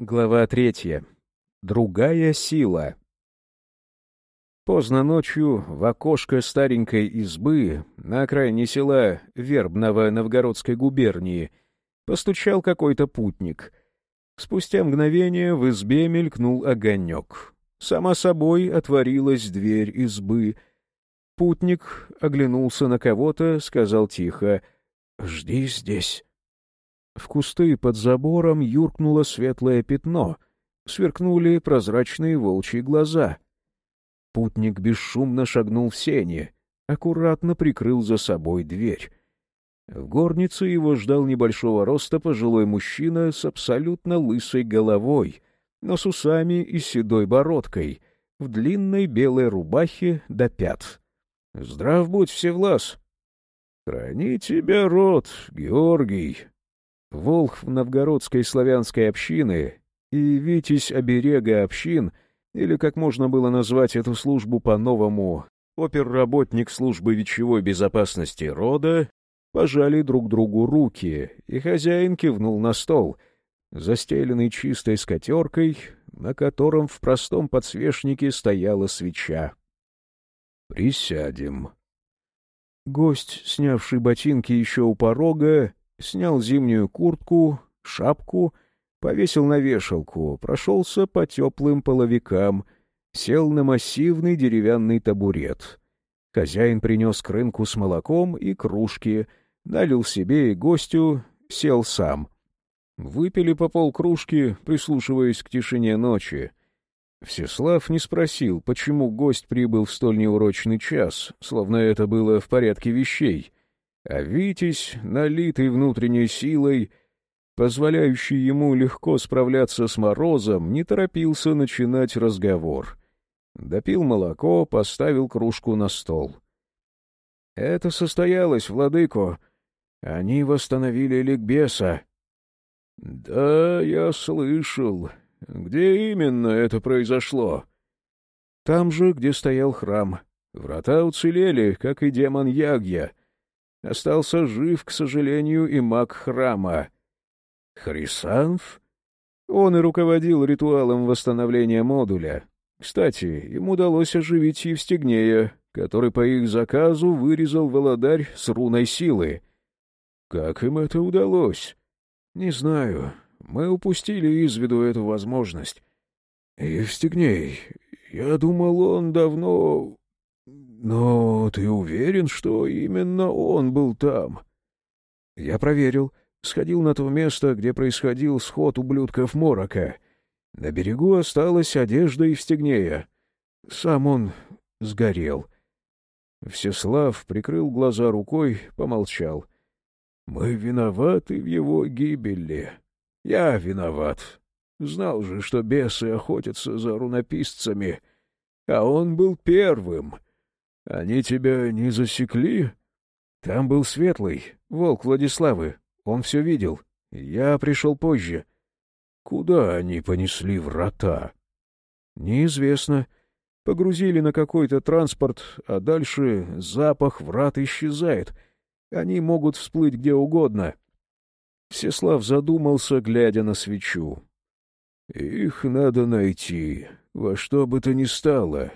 Глава третья. Другая сила. Поздно ночью в окошко старенькой избы на окраине села Вербного Новгородской губернии постучал какой-то путник. Спустя мгновение в избе мелькнул огонек. Сама собой отворилась дверь избы. Путник оглянулся на кого-то, сказал тихо «Жди здесь». В кусты под забором юркнуло светлое пятно, сверкнули прозрачные волчьи глаза. Путник бесшумно шагнул в сене, аккуратно прикрыл за собой дверь. В горнице его ждал небольшого роста пожилой мужчина с абсолютно лысой головой, но с усами и седой бородкой, в длинной белой рубахе до пят. — Здрав будь, Всевлас! — Храни тебя, род, Георгий! Волх в новгородской славянской общины и Витязь оберега общин, или, как можно было назвать эту службу по-новому, оперработник службы вечевой безопасности рода, пожали друг другу руки, и хозяин кивнул на стол, застеленный чистой скатеркой, на котором в простом подсвечнике стояла свеча. «Присядем». Гость, снявший ботинки еще у порога, снял зимнюю куртку, шапку, повесил на вешалку, прошелся по теплым половикам, сел на массивный деревянный табурет. Хозяин принес к рынку с молоком и кружки, налил себе и гостю, сел сам. Выпили по полкружки, прислушиваясь к тишине ночи. Всеслав не спросил, почему гость прибыл в столь неурочный час, словно это было в порядке вещей — а Витязь, налитый внутренней силой, позволяющий ему легко справляться с морозом, не торопился начинать разговор. Допил молоко, поставил кружку на стол. — Это состоялось, владыко. Они восстановили ликбеса. — Да, я слышал. Где именно это произошло? — Там же, где стоял храм. Врата уцелели, как и демон Ягья — Остался жив, к сожалению, и маг храма. Хрисанф? Он и руководил ритуалом восстановления модуля. Кстати, ему удалось оживить Евстигнея, который по их заказу вырезал володарь с руной силы. Как им это удалось? Не знаю. Мы упустили из виду эту возможность. Евстигней, я думал, он давно «Но ты уверен, что именно он был там?» «Я проверил. Сходил на то место, где происходил сход ублюдков Морока. На берегу осталась одежда Евстигнея. Сам он сгорел». Всеслав прикрыл глаза рукой, помолчал. «Мы виноваты в его гибели. Я виноват. Знал же, что бесы охотятся за рунописцами, а он был первым». Они тебя не засекли? Там был Светлый, волк Владиславы. Он все видел. Я пришел позже. Куда они понесли врата? Неизвестно. Погрузили на какой-то транспорт, а дальше запах врат исчезает. Они могут всплыть где угодно. Сеслав задумался, глядя на свечу. «Их надо найти, во что бы то ни стало,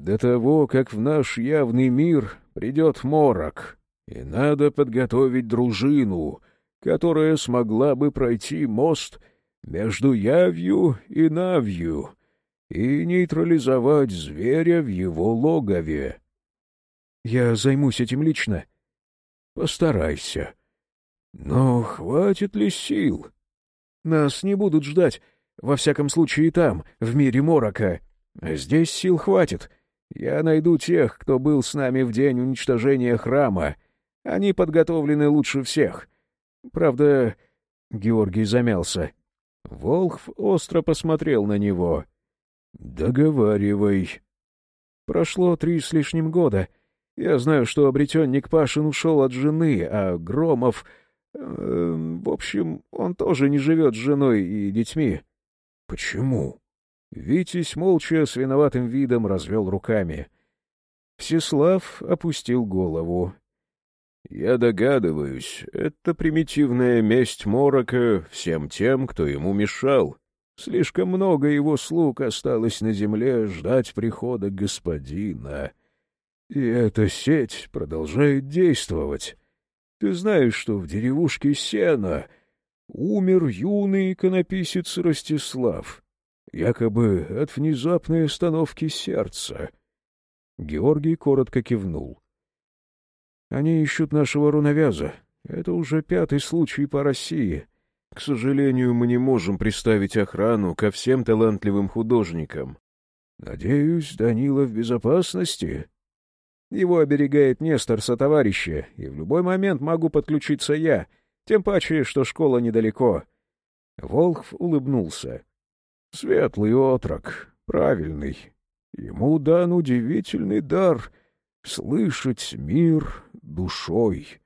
до того, как в наш явный мир придет морок, и надо подготовить дружину, которая смогла бы пройти мост между явью и навью и нейтрализовать зверя в его логове. Я займусь этим лично. Постарайся. Но хватит ли сил? Нас не будут ждать, во всяком случае там, в мире морока. Здесь сил хватит — я найду тех, кто был с нами в день уничтожения храма. Они подготовлены лучше всех. Правда, Георгий замялся. Волхв остро посмотрел на него. «Договаривай». Прошло три с лишним года. Я знаю, что обретенник Пашин ушел от жены, а Громов... Э, в общем, он тоже не живет с женой и детьми. Почему? Витязь молча с виноватым видом развел руками. Всеслав опустил голову. — Я догадываюсь, это примитивная месть Морока всем тем, кто ему мешал. Слишком много его слуг осталось на земле ждать прихода господина. И эта сеть продолжает действовать. Ты знаешь, что в деревушке Сена умер юный иконописец Ростислав, якобы от внезапной остановки сердца. Георгий коротко кивнул. Они ищут нашего руновяза. Это уже пятый случай по России. К сожалению, мы не можем приставить охрану ко всем талантливым художникам. Надеюсь, Данила в безопасности? Его оберегает Нестор сотоварища, и в любой момент могу подключиться я, тем паче, что школа недалеко. Волхв улыбнулся. Светлый отрок, правильный. Ему дан удивительный дар — слышать мир душой.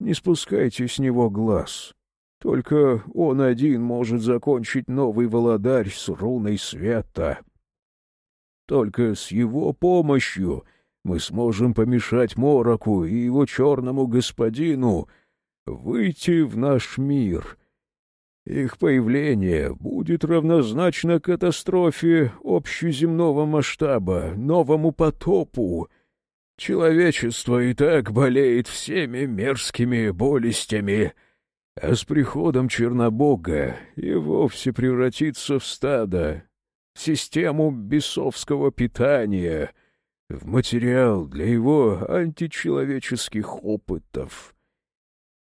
Не спускайте с него глаз. Только он один может закончить новый володарь с руной света. Только с его помощью мы сможем помешать Мороку и его черному господину выйти в наш мир. Их появление будет равнозначно катастрофе общеземного масштаба, новому потопу. Человечество и так болеет всеми мерзкими болестями — а с приходом Чернобога и вовсе превратится в стадо, систему бесовского питания, в материал для его античеловеческих опытов.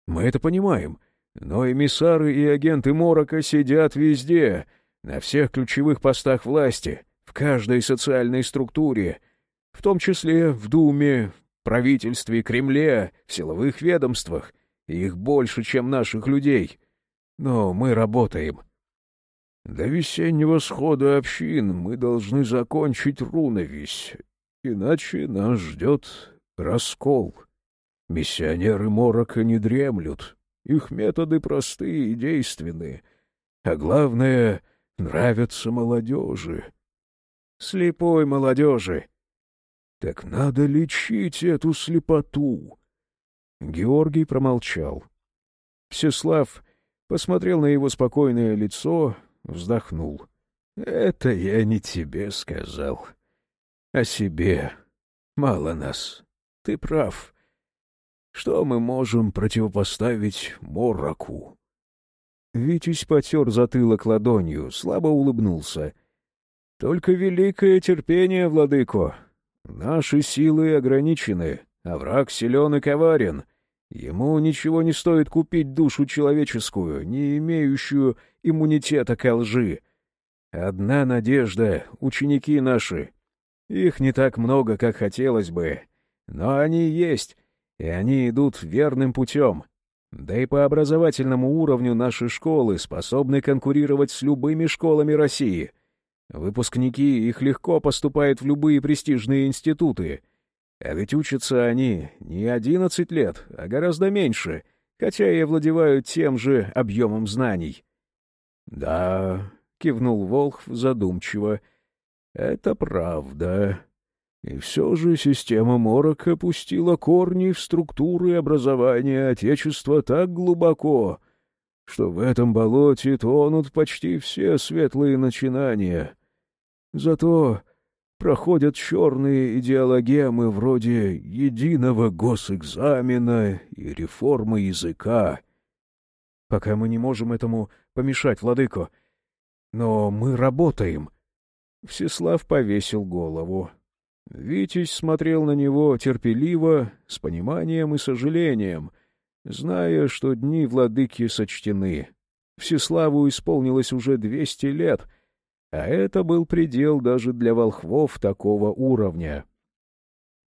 Мы это понимаем, но эмиссары и агенты Морока сидят везде, на всех ключевых постах власти, в каждой социальной структуре, в том числе в Думе, правительстве, Кремле, в силовых ведомствах — их больше, чем наших людей. Но мы работаем. До весеннего схода общин мы должны закончить руновись, иначе нас ждет раскол. Миссионеры Морока не дремлют, их методы простые и действенные, а главное — нравятся молодежи. Слепой молодежи. Так надо лечить эту слепоту. Георгий промолчал. Всеслав посмотрел на его спокойное лицо, вздохнул. — Это я не тебе сказал. О себе. Мало нас. Ты прав. Что мы можем противопоставить Мороку? Витязь потер затылок ладонью, слабо улыбнулся. — Только великое терпение, владыко. Наши силы ограничены, а враг силен и коварен. Ему ничего не стоит купить душу человеческую, не имеющую иммунитета к лжи. Одна надежда — ученики наши. Их не так много, как хотелось бы, но они есть, и они идут верным путем. Да и по образовательному уровню наши школы способны конкурировать с любыми школами России. Выпускники их легко поступают в любые престижные институты — а ведь учатся они не одиннадцать лет, а гораздо меньше, хотя и овладевают тем же объемом знаний. — Да, — кивнул Волхв задумчиво, — это правда. И все же система Морок опустила корни в структуры образования Отечества так глубоко, что в этом болоте тонут почти все светлые начинания. Зато проходят черные идеологемы вроде единого госэкзамена и реформы языка. Пока мы не можем этому помешать, владыко. Но мы работаем. Всеслав повесил голову. Витязь смотрел на него терпеливо, с пониманием и сожалением, зная, что дни владыки сочтены. Всеславу исполнилось уже двести лет — а это был предел даже для волхвов такого уровня.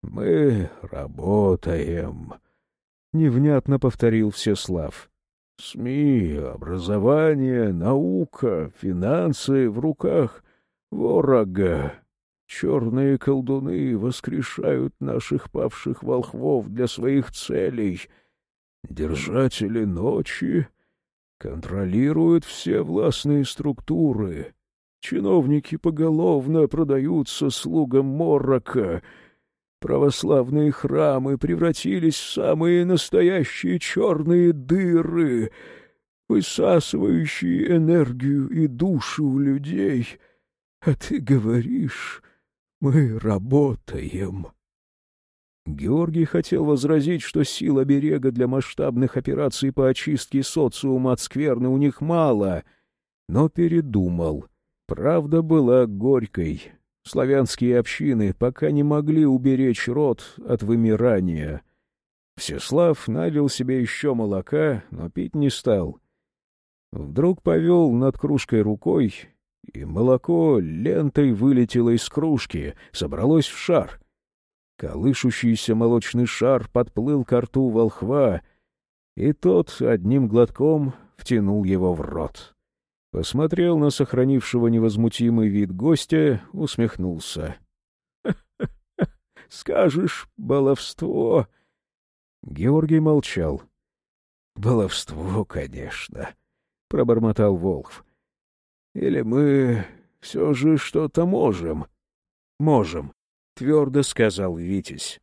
«Мы работаем», — невнятно повторил Всеслав. «СМИ, образование, наука, финансы в руках ворога. Черные колдуны воскрешают наших павших волхвов для своих целей. Держатели ночи контролируют все властные структуры» Чиновники поголовно продаются слугам Моррока. Православные храмы превратились в самые настоящие черные дыры. высасывающие энергию и душу у людей. А ты говоришь, мы работаем. Георгий хотел возразить, что сил оберега для масштабных операций по очистке социума от скверны у них мало, но передумал. Правда была горькой. Славянские общины пока не могли уберечь род от вымирания. Всеслав налил себе еще молока, но пить не стал. Вдруг повел над кружкой рукой, и молоко лентой вылетело из кружки, собралось в шар. Колышущийся молочный шар подплыл к рту волхва, и тот одним глотком втянул его в рот. Посмотрел на сохранившего невозмутимый вид гостя, усмехнулся. — Скажешь, баловство! Георгий молчал. — Баловство, конечно, — пробормотал Волхв. — Или мы все же что-то можем? — Можем, — твердо сказал Витязь.